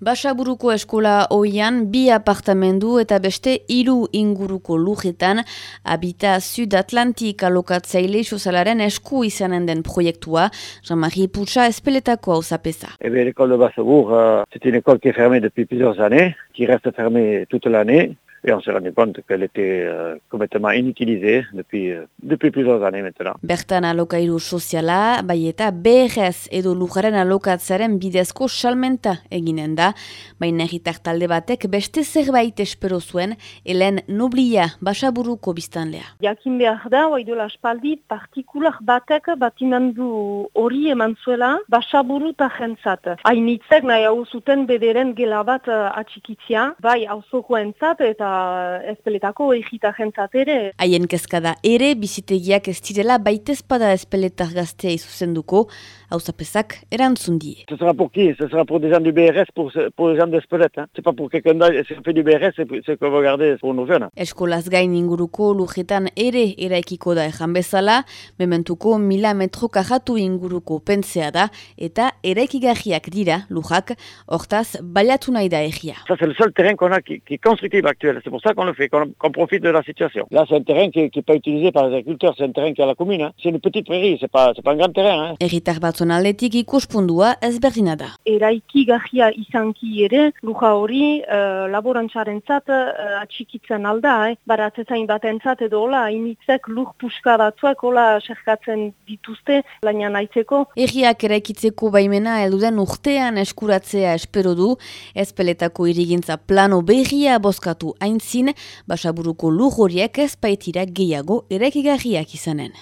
Basaburuko eskola hoian bi apartamendu eta beste hiru inguruko lujetan Habita Sud Atlantik alokatzaile sozalaren esku izanen den proiektua, Jean-Marie Poutsa espeletako hau zapesa. Bien, l'école de Bassabourg, euh, c'est une école qui est fermée depuis plusieurs années, qui reste fermée toute l'année. Et on s'est rendu compte qu'elle était euh, complètement inutilisée depuis, euh, depuis plusieurs années maintenant. Bertan alokairu soziala, bai eta BRS edo lujaren alokatzaren bidezko salmenta eginen da, baina egitak talde batek beste zerbait espero zuen, helen noblia basaburuko biztanlea. Jakin behar da, oidola espaldi, partikular batek batimendu hori eman zuela basaburu eta jentzat. Hainitzek nahi hau zuten bederen gela bat uh, atxikitzia, bai hau entzat eta espeletako egita jentzat ere. Haien kezkada ere, bizitegiak ez direla baitezpada espeletar gaztea izuzenduko, hau zapezak erantzun die. Ce sera pour qui Ce sera pour des gens du BRS, pour, pour les gens d'Espelette. Hein. C'est pas pour quelqu'un d'autre, on fait du BRS, c'est qu'on va garder pour nos jeunes. Eskolaz gain inguruko lujetan ere eraikiko da ejan bezala, mementuko mila metro kajatu inguruko pentsea da, eta eraikigarriak dira lujak, hortaz, baliatu nahi da egia. Ça c'est le seul terrain qu'on a qui, qui est constructible actuel. C'est pour ça qu'on le fait, qu'on qu profite de la situation. Là, c'est un terrain qui n'est pas utilisé par les agriculteurs, c'est un terrain qui est à la commune. Hein. C'est une petite prairie, c'est pas, pas un grand terrain. Hein. Erritar batzon aldetik ikuspundua ezberdina da. Eraiki gahia izanki ere, luja hori uh, laborantzaren zat uh, atxikitzen alda, eh? baratzezain baten zat edo hola, initzek luj puska batzuak hola serkatzen dituzte, laina naitzeko. Erriak eraikitzeko baimena elduden urtean eskuratzea espero du, ezpeletako irigintza plano berria bozkatu hain aintzin, basaburuko lujoriek ez baitira gehiago erekigarriak izanen.